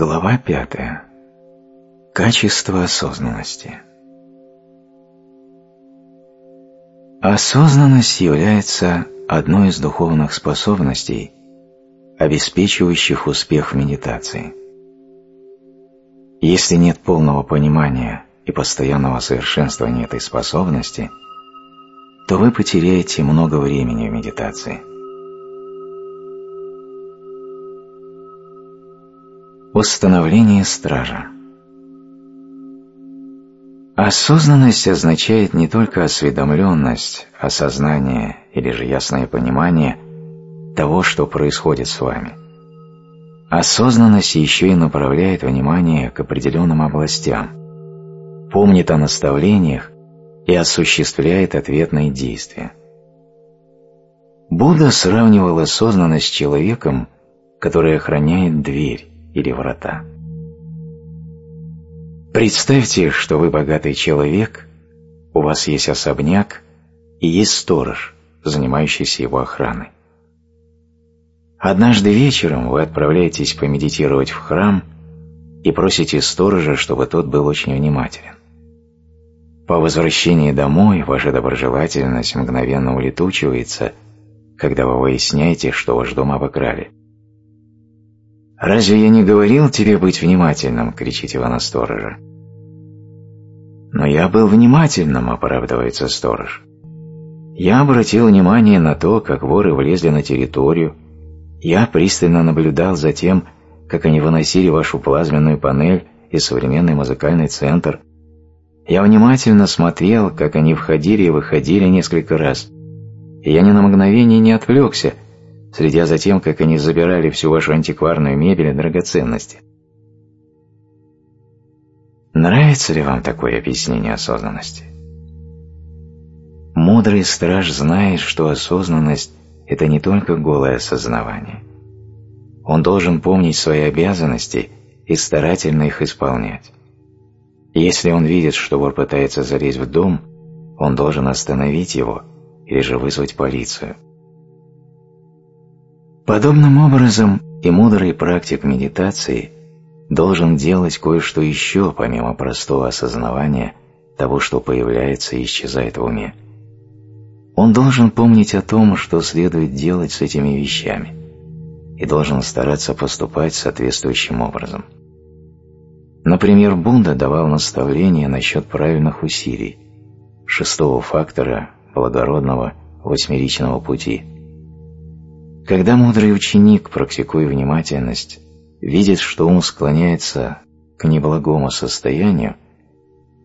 Глава пятая. Качество осознанности. Осознанность является одной из духовных способностей, обеспечивающих успех в медитации. Если нет полного понимания и постоянного совершенствования этой способности, то вы потеряете много времени в медитации. Установление стража Осознанность означает не только осведомленность, осознание или же ясное понимание того, что происходит с вами. Осознанность еще и направляет внимание к определенным областям, помнит о наставлениях и осуществляет ответные действия. Будда сравнивал осознанность с человеком, который охраняет дверь или врата. Представьте, что вы богатый человек, у вас есть особняк и есть сторож, занимающийся его охраной. Однажды вечером вы отправляетесь помедитировать в храм и просите сторожа, чтобы тот был очень внимателен. По возвращении домой ваша доброжелательность мгновенно улетучивается, когда вы выясняете, что ваш дом обокрали. «Разве я не говорил тебе быть внимательным?» — кричите вы на сторожа. «Но я был внимательным», — оправдывается сторож. «Я обратил внимание на то, как воры влезли на территорию, я пристально наблюдал за тем, как они выносили вашу плазменную панель и современный музыкальный центр. Я внимательно смотрел, как они входили и выходили несколько раз. И я ни на мгновение не отвлекся, следя за тем, как они забирали всю вашу антикварную мебель и драгоценности. Нравится ли вам такое объяснение осознанности? Мудрый страж знает, что осознанность это не только голое осознавание. Он должен помнить свои обязанности и старательно их исполнять. Если он видит, что вор пытается залезть в дом, он должен остановить его или же вызвать полицию. Подобным образом и мудрый практик медитации должен делать кое-что еще помимо простого осознавания того, что появляется и исчезает в уме. Он должен помнить о том, что следует делать с этими вещами, и должен стараться поступать соответствующим образом. Например, Бунда давал наставления насчет правильных усилий, шестого фактора благородного восьмеричного пути. Когда мудрый ученик, практикуя внимательность, видит, что ум склоняется к неблагому состоянию,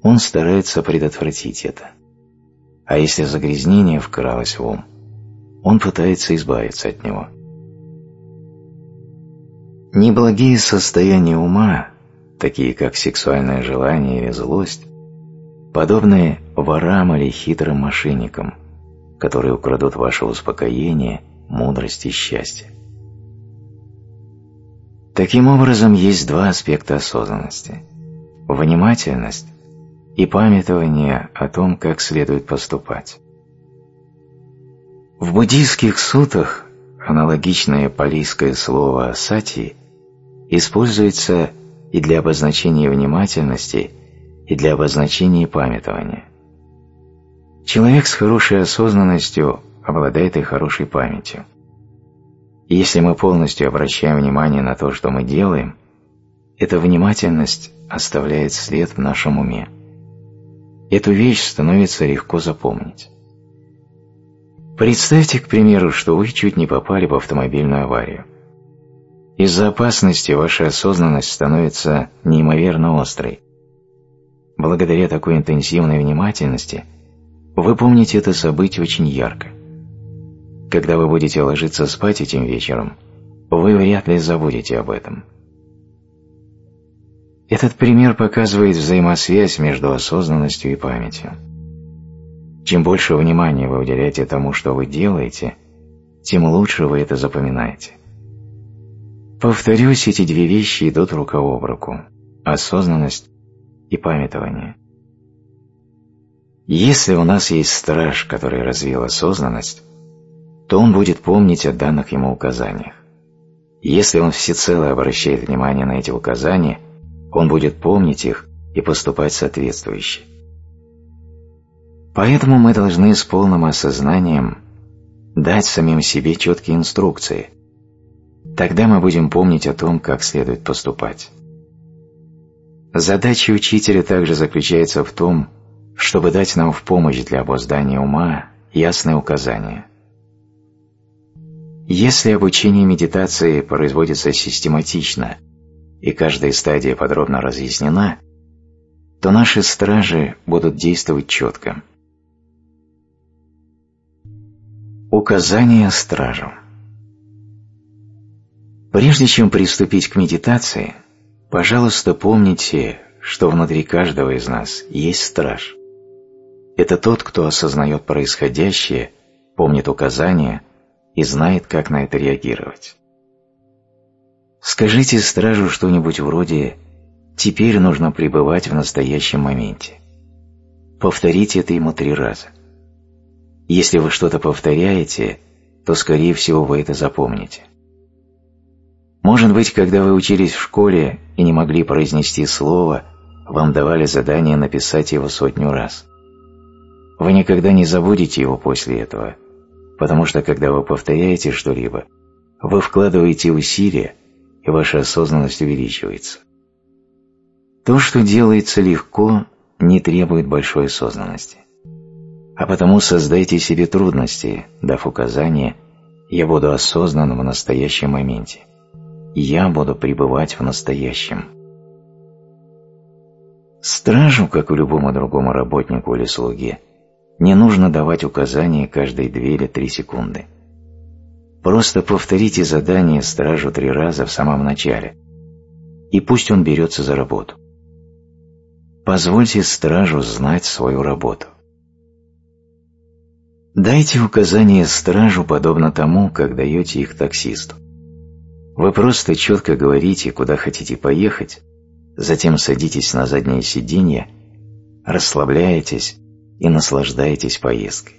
он старается предотвратить это. А если загрязнение вкралось в ум, он пытается избавиться от него. Неблагие состояния ума, такие как сексуальное желание или злость, подобны ворам или хитрым мошенникам, которые украдут ваше успокоение, мудрость и счастье. Таким образом, есть два аспекта осознанности – внимательность и памятование о том, как следует поступать. В буддийских сутах аналогичное палийское слово «сати» используется и для обозначения внимательности, и для обозначения памятования. Человек с хорошей осознанностью обладает и хорошей памятью. И если мы полностью обращаем внимание на то, что мы делаем, эта внимательность оставляет след в нашем уме. Эту вещь становится легко запомнить. Представьте, к примеру, что вы чуть не попали в автомобильную аварию. Из-за опасности ваша осознанность становится неимоверно острой. Благодаря такой интенсивной внимательности вы помните это событие очень ярко. Когда вы будете ложиться спать этим вечером, вы вряд ли забудете об этом. Этот пример показывает взаимосвязь между осознанностью и памятью. Чем больше внимания вы уделяете тому, что вы делаете, тем лучше вы это запоминаете. Повторюсь, эти две вещи идут рука об руку – осознанность и памятование. Если у нас есть страж, который развил осознанность, то он будет помнить о данных ему указаниях. Если он всецело обращает внимание на эти указания, он будет помнить их и поступать соответствующе. Поэтому мы должны с полным осознанием дать самим себе четкие инструкции. Тогда мы будем помнить о том, как следует поступать. Задача учителя также заключается в том, чтобы дать нам в помощь для обуздания ума ясные указания. Если обучение медитации производится систематично и каждая стадия подробно разъяснена, то наши стражи будут действовать четко. Указания стражу Прежде чем приступить к медитации, пожалуйста, помните, что внутри каждого из нас есть страж. Это тот, кто осознает происходящее, помнит указания и знает, как на это реагировать. Скажите стражу что-нибудь вроде «теперь нужно пребывать в настоящем моменте». Повторите это ему три раза. Если вы что-то повторяете, то, скорее всего, вы это запомните. Может быть, когда вы учились в школе и не могли произнести слово, вам давали задание написать его сотню раз. Вы никогда не забудете его после этого, потому что когда вы повторяете что-либо, вы вкладываете усилия, и ваша осознанность увеличивается. То, что делается легко, не требует большой осознанности. А потому создайте себе трудности, дав указание «Я буду осознан в настоящем моменте». «Я буду пребывать в настоящем». Стражу, как и любому другому работнику или слуге, не нужно давать указания каждые две или три секунды. Просто повторите задание стражу три раза в самом начале, и пусть он берется за работу. Позвольте стражу знать свою работу. Дайте указания стражу подобно тому, как даете их таксисту. Вы просто четко говорите, куда хотите поехать, затем садитесь на заднее сиденье, расслабляетесь и наслаждаетесь поездкой.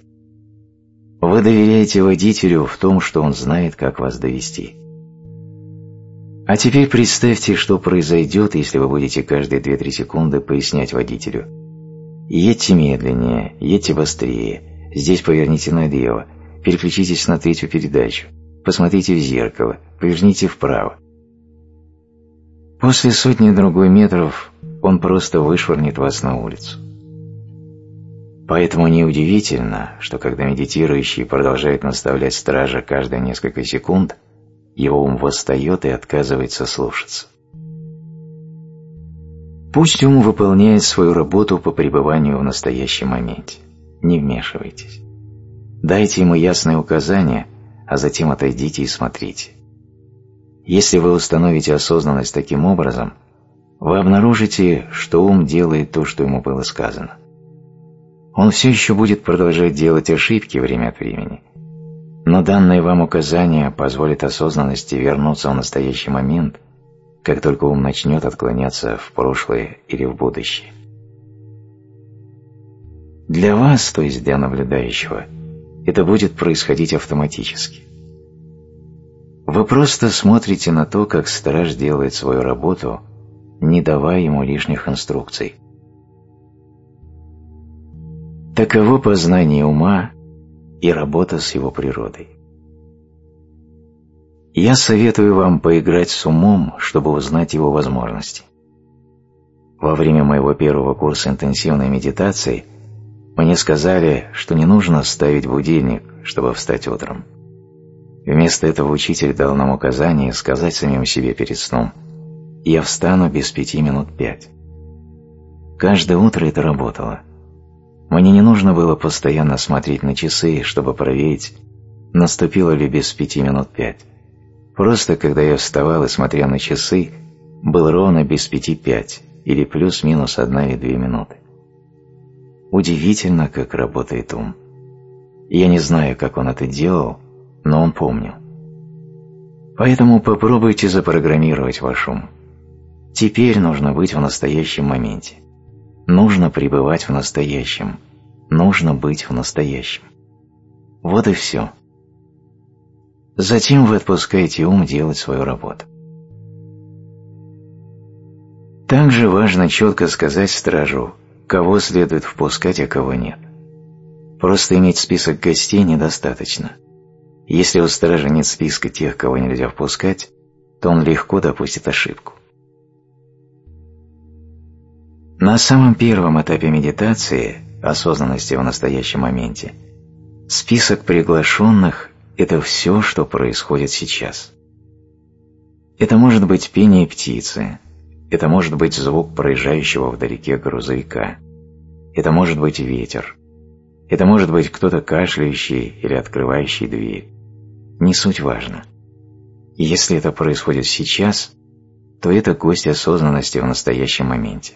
Вы доверяете водителю в том, что он знает, как вас довести. А теперь представьте, что произойдет, если вы будете каждые 2-3 секунды пояснять водителю. Едьте медленнее, едьте быстрее, Здесь поверните налево, переключитесь на третью передачу, посмотрите в зеркало, поверните вправо. После сотни-другой метров он просто вышвырнет вас на улицу. Поэтому неудивительно, что когда медитирующий продолжает наставлять стража каждые несколько секунд, его ум восстает и отказывается слушаться. Пусть ум выполняет свою работу по пребыванию в настоящем моменте не вмешивайтесь. Дайте ему ясные указания, а затем отойдите и смотрите. Если вы установите осознанность таким образом, вы обнаружите, что ум делает то, что ему было сказано. Он все еще будет продолжать делать ошибки время от времени, но данное вам указание позволит осознанности вернуться в настоящий момент, как только ум начнет отклоняться в прошлое или в будущее. Для вас, то есть для наблюдающего, это будет происходить автоматически. Вы просто смотрите на то, как страж делает свою работу, не давая ему лишних инструкций. Таково познание ума и работа с его природой. Я советую вам поиграть с умом, чтобы узнать его возможности. Во время моего первого курса интенсивной медитации – мне сказали, что не нужно ставить будильник, чтобы встать утром. Вместо этого учитель дал нам указание сказать самим себе перед сном «Я встану без пяти минут пять». Каждое утро это работало. Мне не нужно было постоянно смотреть на часы, чтобы проверить, наступило ли без пяти минут пять. Просто, когда я вставал и смотрел на часы, был ровно без пяти пять, или плюс-минус одна или две минуты. Удивительно, как работает ум. Я не знаю, как он это делал, но он помнил. Поэтому попробуйте запрограммировать ваш ум. Теперь нужно быть в настоящем моменте. Нужно пребывать в настоящем. Нужно быть в настоящем. Вот и все. Затем вы отпускаете ум делать свою работу. Также важно четко сказать стражу, кого следует впускать, а кого нет. Просто иметь список гостей недостаточно. Если у стража нет списка тех, кого нельзя впускать, то он легко допустит ошибку. На самом первом этапе медитации, осознанности в настоящем моменте, список приглашенных – это все, что происходит сейчас. Это может быть пение птицы, это может быть звук проезжающего вдалеке грузовика, это может быть ветер, это может быть кто-то кашляющий или открывающий дверь. Не суть важно. Если это происходит сейчас, то это гость осознанности в настоящем моменте.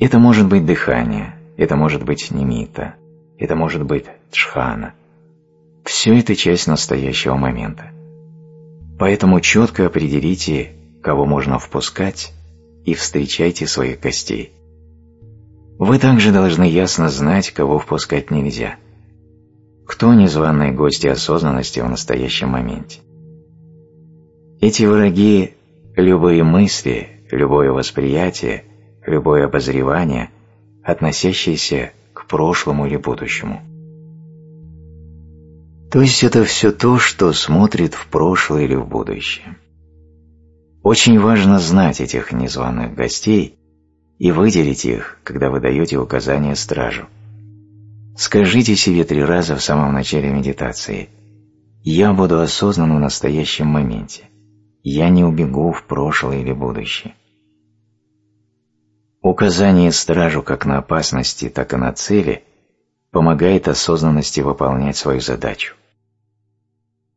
Это может быть дыхание, это может быть немита, это может быть джхана. Все это часть настоящего момента. Поэтому четко определите, кого можно впускать, и встречайте своих гостей. Вы также должны ясно знать, кого впускать нельзя. Кто незваные гости осознанности в настоящем моменте? Эти враги – любые мысли, любое восприятие, любое обозревание, относящиеся к прошлому или будущему. То есть это все то, что смотрит в прошлое или в будущее. Очень важно знать этих незваных гостей и выделить их, когда вы даете указания стражу. Скажите себе три раза в самом начале медитации «Я буду осознан в настоящем моменте. Я не убегу в прошлое или будущее». Указание стражу как на опасности, так и на цели помогает осознанности выполнять свою задачу.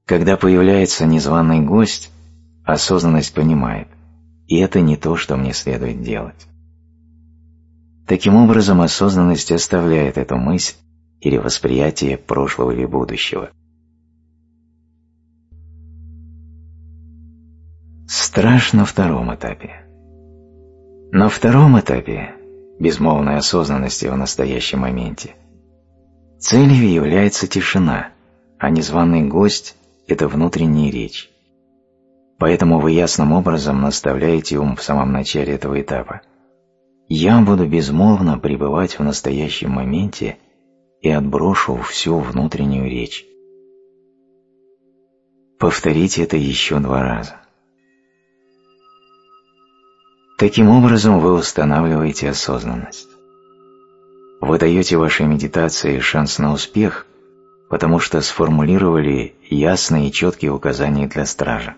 Когда появляется незваный гость, осознанность понимает, и это не то, что мне следует делать. Таким образом, осознанность оставляет эту мысль или восприятие прошлого или будущего. Страш на втором этапе. На втором этапе безмолвной осознанности в настоящем моменте целью является тишина, а незваный гость – это внутренняя речь. Поэтому вы ясным образом наставляете ум в самом начале этого этапа. Я буду безмолвно пребывать в настоящем моменте и отброшу всю внутреннюю речь. Повторите это еще два раза. Таким образом вы устанавливаете осознанность. Вы даете вашей медитации шанс на успех, потому что сформулировали ясные и четкие указания для стража.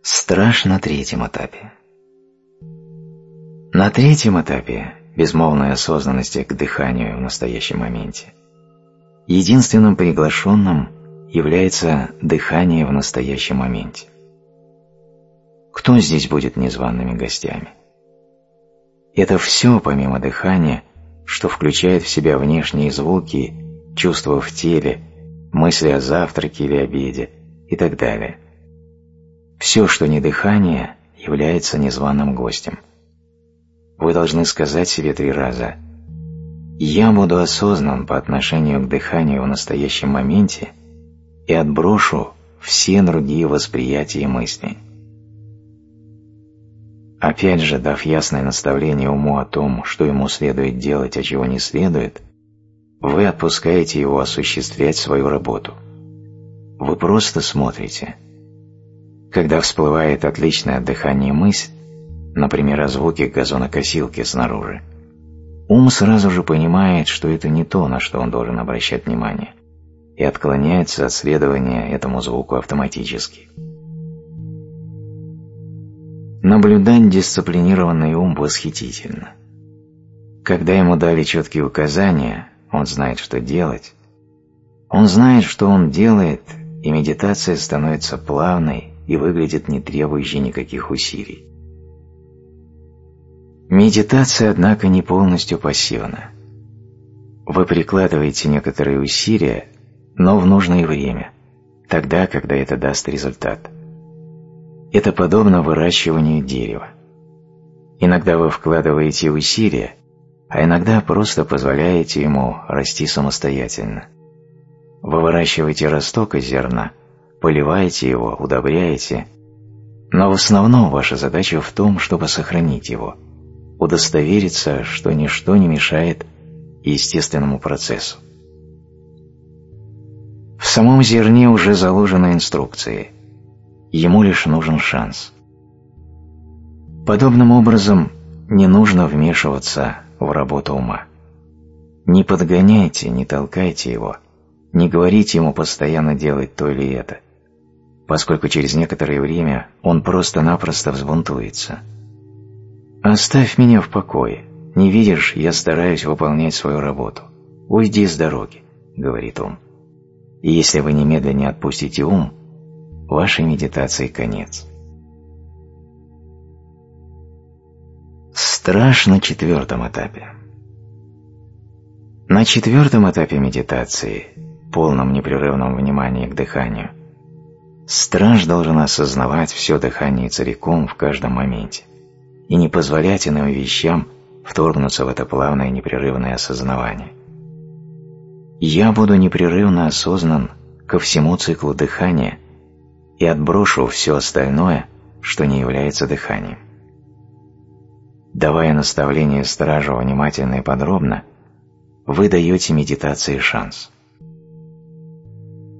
Страж на третьем этапе. На третьем этапе безмолвной осознанности к дыханию в настоящем моменте единственным приглашенным является дыхание в настоящем моменте. Кто здесь будет незваными гостями? Это все, помимо дыхания, что включает в себя внешние звуки, чувства в теле, мысли о завтраке или обеде и так далее. Все, что не дыхание, является незваным гостем. Вы должны сказать себе три раза «Я буду осознан по отношению к дыханию в настоящем моменте и отброшу все другие восприятия и мысли». Опять же, дав ясное наставление уму о том, что ему следует делать, а чего не следует, вы отпускаете его осуществлять свою работу. Вы просто смотрите. Когда всплывает отличное дыхание мысль, например, о звуке газонокосилки снаружи, ум сразу же понимает, что это не то, на что он должен обращать внимание, и отклоняется от следования этому звуку автоматически. Наблюдать дисциплинированный ум восхитительно. Когда ему дали четкие указания, он знает, что делать. Он знает, что он делает, и медитация становится плавной и выглядит не требующей никаких усилий. Медитация, однако, не полностью пассивна. Вы прикладываете некоторые усилия, но в нужное время, тогда, когда это даст результат. Это подобно выращиванию дерева. Иногда вы вкладываете усилия, а иногда просто позволяете ему расти самостоятельно – Вы выращиваете росток из зерна, поливаете его, удобряете, но в основном ваша задача в том, чтобы сохранить его, удостовериться, что ничто не мешает естественному процессу. В самом зерне уже заложены инструкции, ему лишь нужен шанс. Подобным образом не нужно вмешиваться в работу ума. Не подгоняйте, не толкайте его, не говорите ему постоянно делать то или это, поскольку через некоторое время он просто-напросто взбунтуется. «Оставь меня в покое. Не видишь, я стараюсь выполнять свою работу. Уйди с дороги», — говорит он. И если вы немедленно не отпустите ум, вашей медитации конец. Страж на четвертом этапе. На четвертом этапе медитации, полном непрерывном внимании к дыханию, страж должен осознавать все дыхание целиком в каждом моменте и не позволять иным вещам вторгнуться в это плавное непрерывное осознавание. Я буду непрерывно осознан ко всему циклу дыхания и отброшу все остальное, что не является дыханием. Давая наставление стражу внимательно и подробно, вы даете медитации шанс.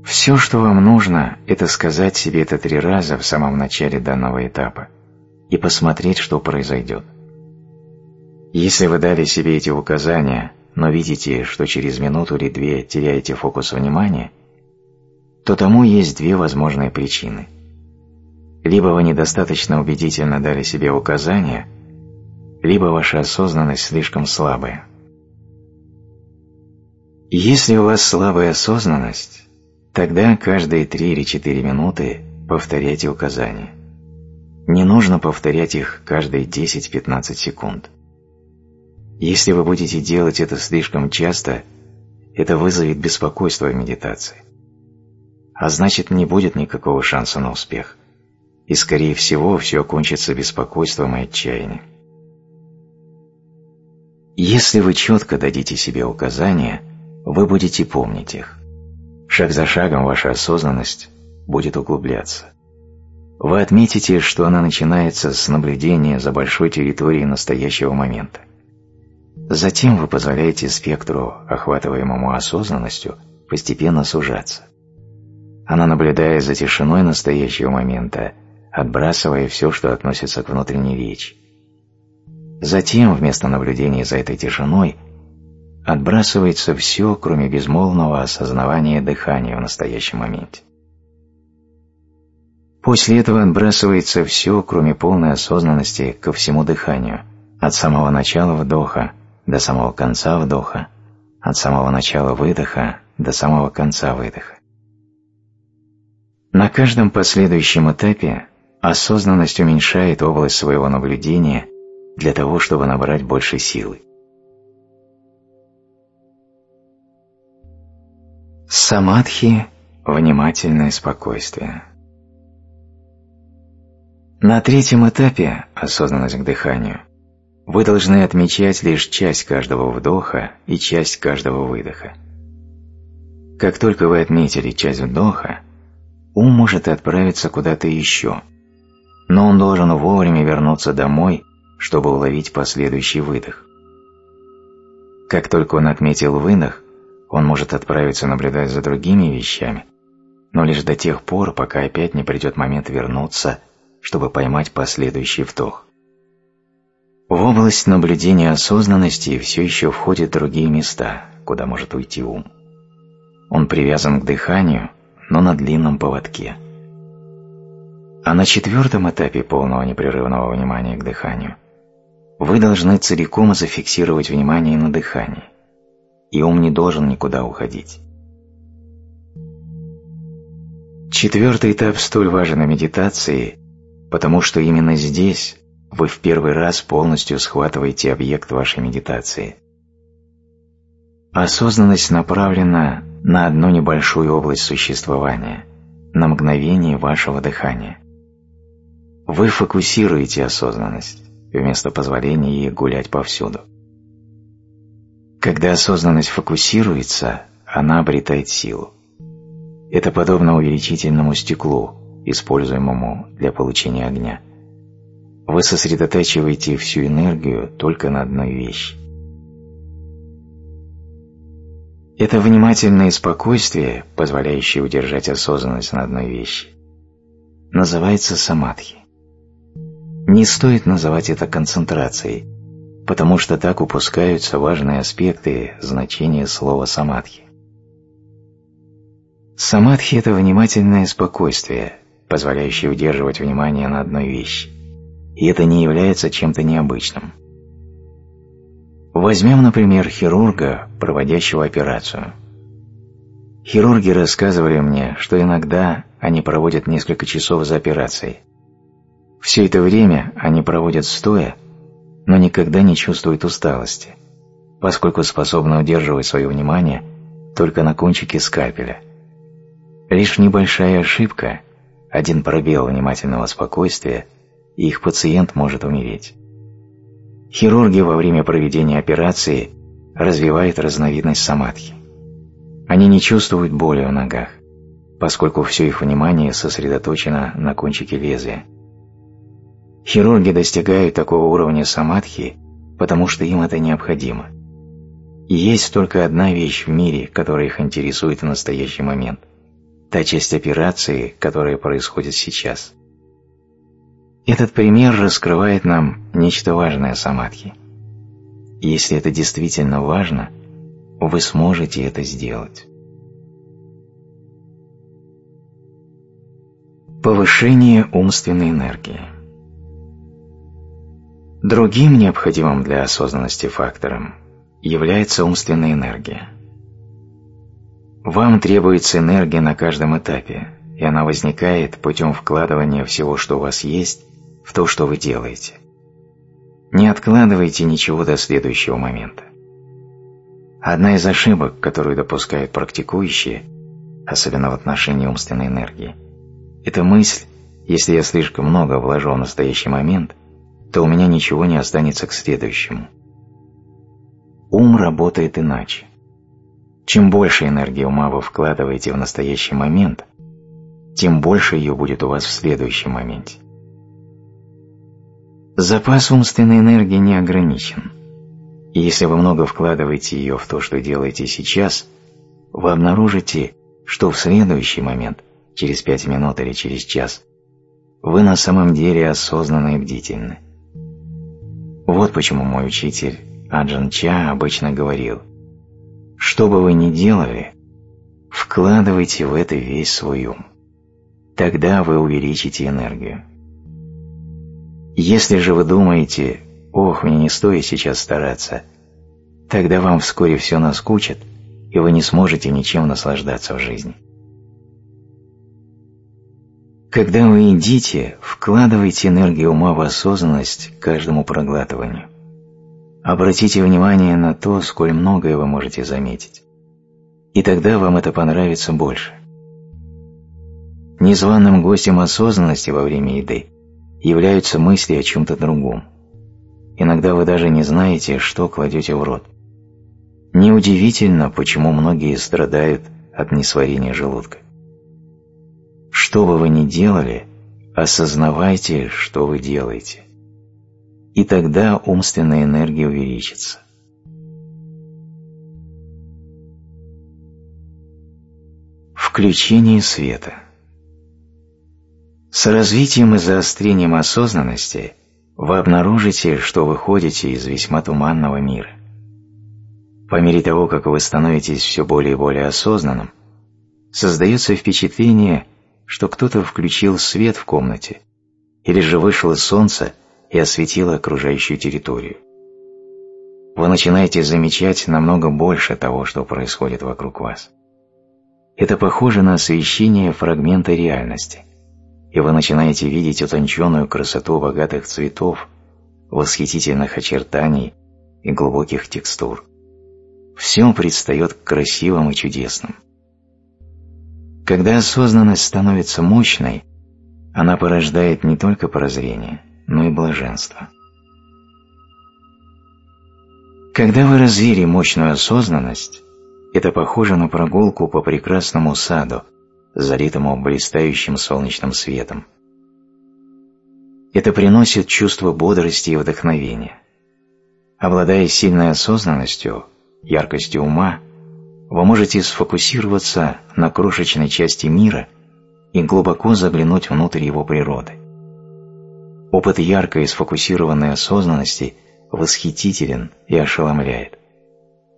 Все, что вам нужно, это сказать себе это три раза в самом начале данного этапа и посмотреть, что произойдет. Если вы дали себе эти указания но видите, что через минуту или две теряете фокус внимания, то тому есть две возможные причины. Либо вы недостаточно убедительно дали себе указания, либо ваша осознанность слишком слабая. Если у вас слабая осознанность, тогда каждые три или четыре минуты повторяйте указания. Не нужно повторять их каждые 10-15 секунд. Если вы будете делать это слишком часто, это вызовет беспокойство в медитации. А значит, не будет никакого шанса на успех. И, скорее всего, все окончится беспокойством и отчаянием. Если вы четко дадите себе указания, вы будете помнить их. Шаг за шагом ваша осознанность будет углубляться. Вы отметите, что она начинается с наблюдения за большой территорией настоящего момента. Затем вы позволяете спектру, охватываемому осознанностью, постепенно сужаться. Она наблюдает за тишиной настоящего момента, отбрасывая все, что относится к внутренней речи. Затем, вместо наблюдения за этой тишиной, отбрасывается все, кроме безмолвного осознавания дыхания в настоящем моменте. После этого отбрасывается все, кроме полной осознанности ко всему дыханию, от самого начала вдоха до самого конца вдоха, от самого начала выдоха до самого конца выдоха. На каждом последующем этапе осознанность уменьшает область своего наблюдения для того, чтобы набрать больше силы. Самадхи – внимательное спокойствие. На третьем этапе осознанность к дыханию вы должны отмечать лишь часть каждого вдоха и часть каждого выдоха. Как только вы отметили часть вдоха, ум может отправиться куда-то еще, но он должен вовремя вернуться домой, чтобы уловить последующий выдох. Как только он отметил выдох, он может отправиться наблюдать за другими вещами, но лишь до тех пор, пока опять не придет момент вернуться, чтобы поймать последующий вдох. В область наблюдения осознанности все еще входят другие места, куда может уйти ум. Он привязан к дыханию, но на длинном поводке. А на четвертом этапе полного непрерывного внимания к дыханию вы должны целиком зафиксировать внимание на дыхании, и ум не должен никуда уходить. Четвертый этап столь важен в медитации, потому что именно здесь вы в первый раз полностью схватываете объект вашей медитации. Осознанность направлена на одну небольшую область существования, на мгновение вашего дыхания. Вы фокусируете осознанность, вместо позволения ей гулять повсюду. Когда осознанность фокусируется, она обретает силу. Это подобно увеличительному стеклу, используемому для получения огня. Вы сосредотачиваете всю энергию только на одной вещи. Это внимательное спокойствие, позволяющее удержать осознанность на одной вещи, называется самадхи. Не стоит называть это концентрацией, потому что так упускаются важные аспекты значения слова самадхи. Самадхи – это внимательное спокойствие, позволяющее удерживать внимание на одной вещи, и это не является чем-то необычным – Возьмем, например, хирурга, проводящего операцию. Хирурги рассказывали мне, что иногда они проводят несколько часов за операцией. Все это время они проводят стоя, но никогда не чувствуют усталости, поскольку способны удерживать свое внимание только на кончике скальпеля. Лишь небольшая ошибка, один пробел внимательного спокойствия, и их пациент может умереть. Хирурги во время проведения операции развивают разновидность самадхи. Они не чувствуют боли в ногах, поскольку все их внимание сосредоточено на кончике лезвия. Хирурги достигают такого уровня самадхи, потому что им это необходимо. И есть только одна вещь в мире, которая их интересует в настоящий момент – та часть операции, которая происходит сейчас. Этот пример раскрывает нам нечто важное самадхи. Если это действительно важно, вы сможете это сделать. Повышение умственной энергии Другим необходимым для осознанности фактором является умственная энергия. Вам требуется энергия на каждом этапе, и она возникает путем вкладывания всего, что у вас есть, в то, что вы делаете. Не откладывайте ничего до следующего момента. Одна из ошибок, которую допускают практикующие, особенно в отношении умственной энергии, это мысль, если я слишком много вложу в настоящий момент, то у меня ничего не останется к следующему. Ум работает иначе. Чем больше энергии ума вы вкладываете в настоящий момент, тем больше ее будет у вас в следующем моменте. Запас умственной энергии не ограничен. И если вы много вкладываете ее в то, что делаете сейчас, вы обнаружите, что в следующий момент, через пять минут или через час, вы на самом деле осознанны и бдительны. Вот почему мой учитель Аджан Ча обычно говорил, что бы вы ни делали, вкладывайте в это весь свой ум. Тогда вы увеличите энергию. Если же вы думаете «Ох, мне не стоит сейчас стараться», тогда вам вскоре все наскучит, и вы не сможете ничем наслаждаться в жизни. Когда вы едите, вкладывайте энергию ума в осознанность каждому проглатыванию. Обратите внимание на то, сколь многое вы можете заметить. И тогда вам это понравится больше. Незваным гостем осознанности во время еды являются мысли о чем-то другом. Иногда вы даже не знаете, что кладете в рот. Неудивительно, почему многие страдают от несварения желудка. Что бы вы ни делали, осознавайте, что вы делаете. И тогда умственная энергия увеличится. Включение света – с развитием и заострением осознанности вы обнаружите, что выходите из весьма туманного мира. По мере того, как вы становитесь все более и более осознанным, создается впечатление, что кто-то включил свет в комнате, или же вышло солнце и осветило окружающую территорию. Вы начинаете замечать намного больше того, что происходит вокруг вас. Это похоже на освещение фрагмента реальности и вы начинаете видеть утонченную красоту богатых цветов, восхитительных очертаний и глубоких текстур. Все предстает красивым и чудесным. Когда осознанность становится мощной, она порождает не только прозрение, но и блаженство. Когда вы развили мощную осознанность, это похоже на прогулку по прекрасному саду, залитому блистающим солнечным светом. Это приносит чувство бодрости и вдохновения. Обладая сильной осознанностью, яркостью ума, вы можете сфокусироваться на крошечной части мира и глубоко заглянуть внутрь его природы. Опыт яркой и сфокусированной осознанности восхитителен и ошеломляет.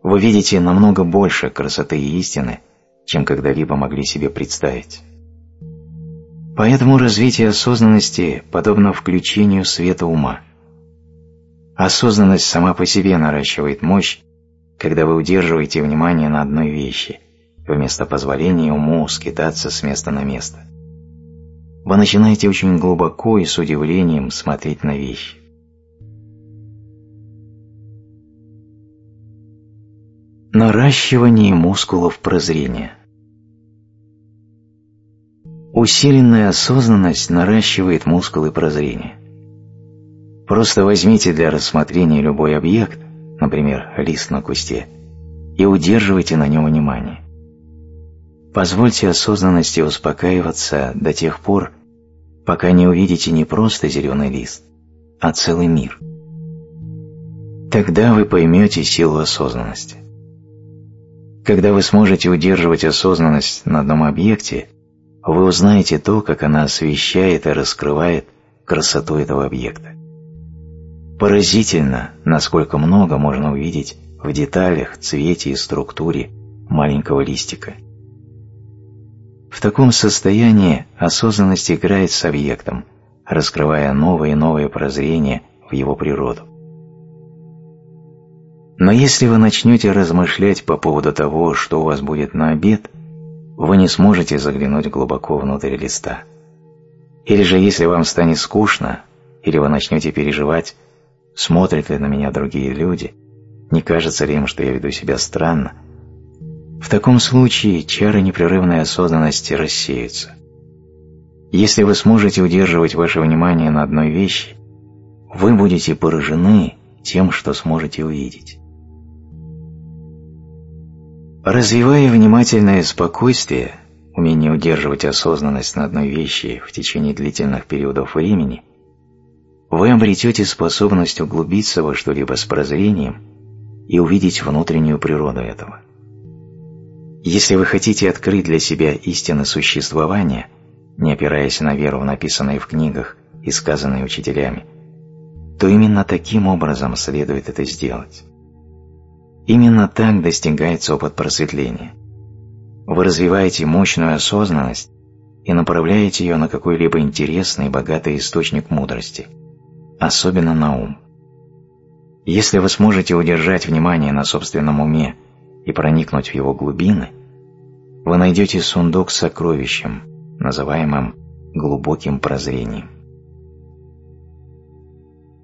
Вы видите намного больше красоты и истины, чем когда-либо могли себе представить. Поэтому развитие осознанности подобно включению света ума. Осознанность сама по себе наращивает мощь, когда вы удерживаете внимание на одной вещи, вместо позволения уму скитаться с места на место. Вы начинаете очень глубоко и с удивлением смотреть на вещи. Наращивание мускулов прозрения Усиленная осознанность наращивает мускулы прозрения. Просто возьмите для рассмотрения любой объект, например, лист на кусте, и удерживайте на нем внимание. Позвольте осознанности успокаиваться до тех пор, пока не увидите не просто зеленый лист, а целый мир. Тогда вы поймете силу осознанности. Когда вы сможете удерживать осознанность на одном объекте – вы узнаете то, как она освещает и раскрывает красоту этого объекта. Поразительно, насколько много можно увидеть в деталях, цвете и структуре маленького листика. В таком состоянии осознанность играет с объектом, раскрывая новые и новые прозрения в его природу. Но если вы начнете размышлять по поводу того, что у вас будет на обед – вы не сможете заглянуть глубоко внутрь листа. Или же если вам станет скучно, или вы начнете переживать, смотрят ли на меня другие люди, не кажется ли им, что я веду себя странно, в таком случае чары непрерывной осознанности рассеются. Если вы сможете удерживать ваше внимание на одной вещи, вы будете поражены тем, что сможете увидеть. Развивая внимательное спокойствие, умение удерживать осознанность на одной вещи в течение длительных периодов времени, вы обретете способность углубиться во что-либо с прозрением и увидеть внутреннюю природу этого. Если вы хотите открыть для себя истины существования, не опираясь на веру в написанные в книгах и сказанные учителями, то именно таким образом следует это сделать. Именно так достигается опыт просветления. Вы развиваете мощную осознанность и направляете ее на какой-либо интересный и богатый источник мудрости, особенно на ум. Если вы сможете удержать внимание на собственном уме и проникнуть в его глубины, вы найдете сундук с сокровищем, называемым глубоким прозрением.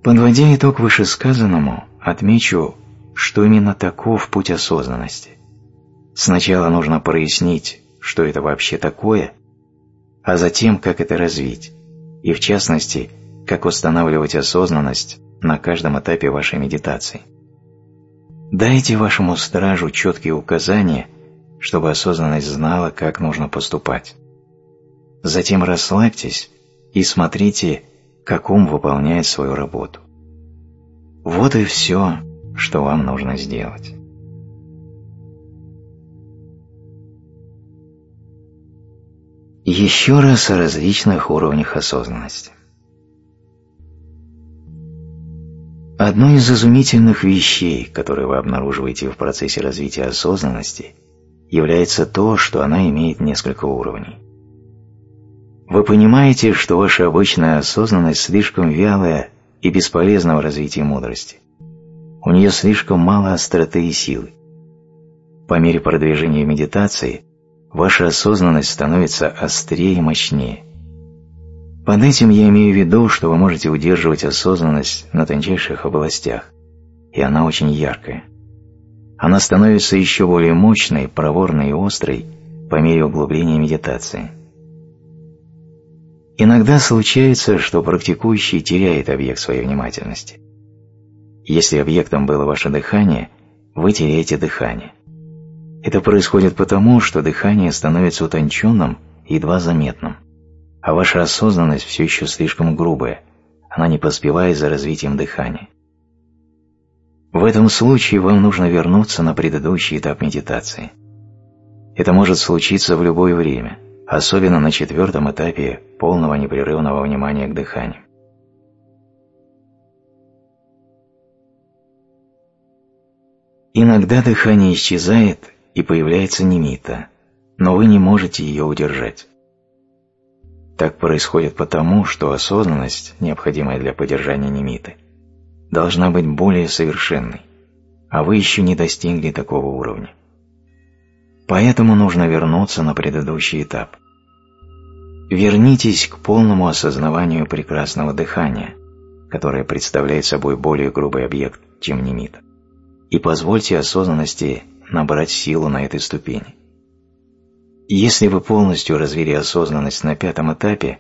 Подводя итог вышесказанному, отмечу, что именно таков путь осознанности. Сначала нужно прояснить, что это вообще такое, а затем, как это развить, и в частности, как устанавливать осознанность на каждом этапе вашей медитации. Дайте вашему стражу четкие указания, чтобы осознанность знала, как нужно поступать. Затем расслабьтесь и смотрите, как ум выполняет свою работу. Вот и все, что вам нужно сделать. Еще раз о различных уровнях осознанности. Одной из изумительных вещей, которые вы обнаруживаете в процессе развития осознанности, является то, что она имеет несколько уровней. Вы понимаете, что ваша обычная осознанность слишком вялая и бесполезна в развитии мудрости у нее слишком мало остроты и силы. По мере продвижения медитации ваша осознанность становится острее и мощнее. Под этим я имею в виду, что вы можете удерживать осознанность на тончайших областях, и она очень яркая. Она становится еще более мощной, проворной и острой по мере углубления медитации. Иногда случается, что практикующий теряет объект своей внимательности. Если объектом было ваше дыхание, вы теряете дыхание. Это происходит потому, что дыхание становится утонченным едва заметным, а ваша осознанность все еще слишком грубая, она не поспевает за развитием дыхания. В этом случае вам нужно вернуться на предыдущий этап медитации. Это может случиться в любое время, особенно на четвертом этапе полного непрерывного внимания к дыханию. Иногда дыхание исчезает и появляется немита, но вы не можете ее удержать. Так происходит потому, что осознанность, необходимая для поддержания немиты, должна быть более совершенной, а вы еще не достигли такого уровня. Поэтому нужно вернуться на предыдущий этап. Вернитесь к полному осознаванию прекрасного дыхания, которое представляет собой более грубый объект, чем немита и позвольте осознанности набрать силу на этой ступени. Если вы полностью развили осознанность на пятом этапе,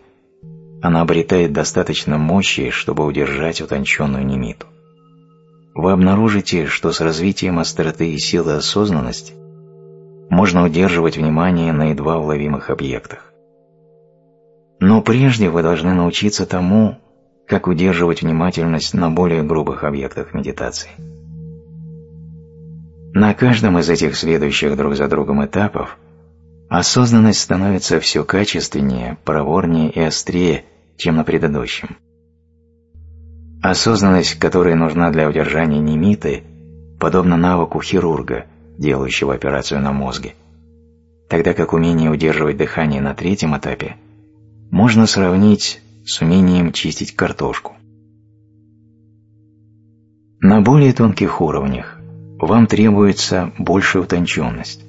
она обретает достаточно мощи, чтобы удержать утонченную немиту. Вы обнаружите, что с развитием остроты и силы осознанности можно удерживать внимание на едва уловимых объектах. Но прежде вы должны научиться тому, как удерживать внимательность на более грубых объектах медитации. На каждом из этих следующих друг за другом этапов осознанность становится все качественнее, проворнее и острее, чем на предыдущем. Осознанность, которая нужна для удержания немиты, подобна навыку хирурга, делающего операцию на мозге, тогда как умение удерживать дыхание на третьем этапе можно сравнить с умением чистить картошку. На более тонких уровнях вам требуется большая утонченность.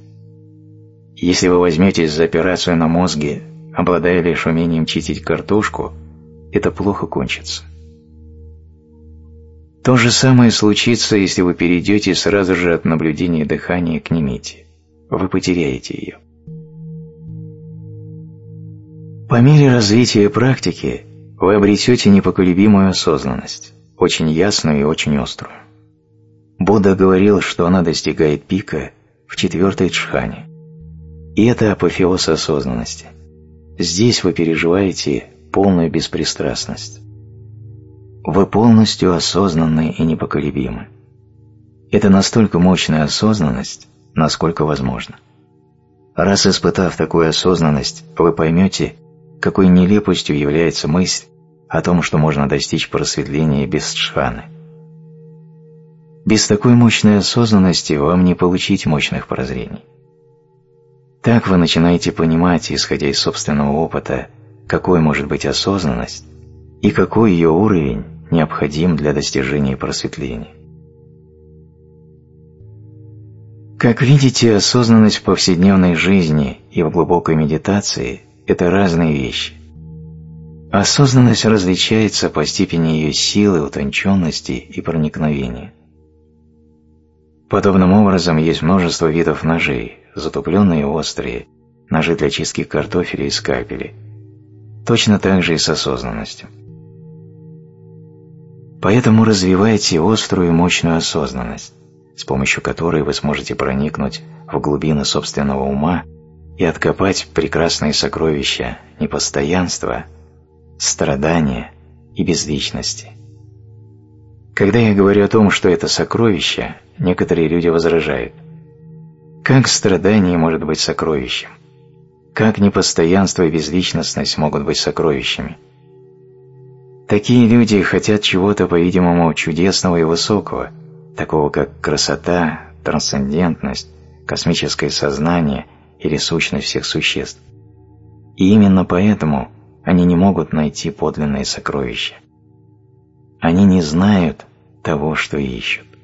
Если вы возьметесь за операцию на мозге, обладая лишь умением чистить картошку, это плохо кончится. То же самое случится, если вы перейдете сразу же от наблюдения дыхания к немите. Вы потеряете ее. По мере развития практики вы обретете непоколебимую осознанность, очень ясную и очень острую. Будда говорил, что она достигает пика в четвертой джхане. И это апофеоз осознанности. Здесь вы переживаете полную беспристрастность. Вы полностью осознанны и непоколебимы. Это настолько мощная осознанность, насколько возможно. Раз испытав такую осознанность, вы поймете, какой нелепостью является мысль о том, что можно достичь просветления без джханы – без такой мощной осознанности вам не получить мощных прозрений. Так вы начинаете понимать, исходя из собственного опыта, какой может быть осознанность и какой ее уровень необходим для достижения просветления. Как видите, осознанность в повседневной жизни и в глубокой медитации – это разные вещи. Осознанность различается по степени ее силы, утонченности и проникновения. Подобным образом есть множество видов ножей, затупленные и острые, ножи для чистки картофеля и скальпели. Точно так же и с осознанностью. Поэтому развивайте острую и мощную осознанность, с помощью которой вы сможете проникнуть в глубины собственного ума и откопать прекрасные сокровища непостоянства, страдания и безличности. Когда я говорю о том, что это сокровища, некоторые люди возражают. Как страдание может быть сокровищем? Как непостоянство и безличностность могут быть сокровищами? Такие люди хотят чего-то, по-видимому, чудесного и высокого, такого как красота, трансцендентность, космическое сознание или сущность всех существ. И именно поэтому они не могут найти подлинные сокровища. Они не знают того, что ищут.